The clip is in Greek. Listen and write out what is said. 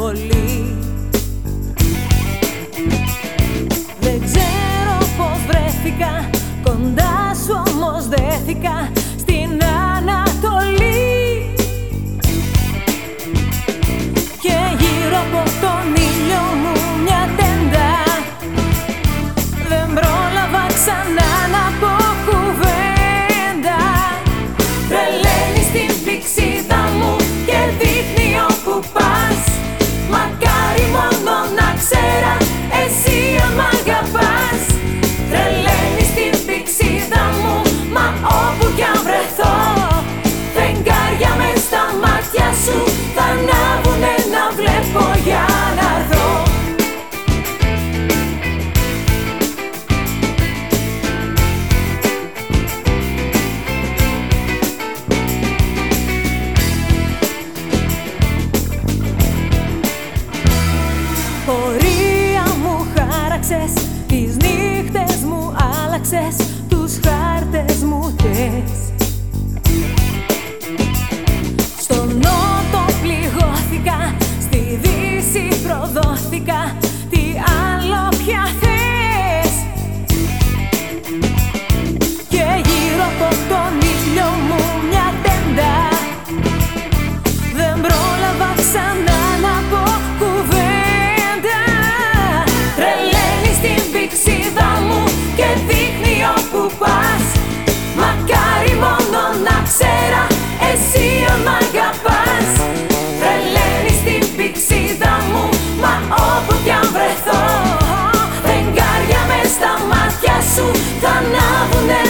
πολύ. Δεν ξέρω πως βρέθηκα Κοντά σου όμως δέθηκα. Του τους χάρτες μου χθες Στον νότο πληγώθηκα Στη δύση προδόθηκα. You'll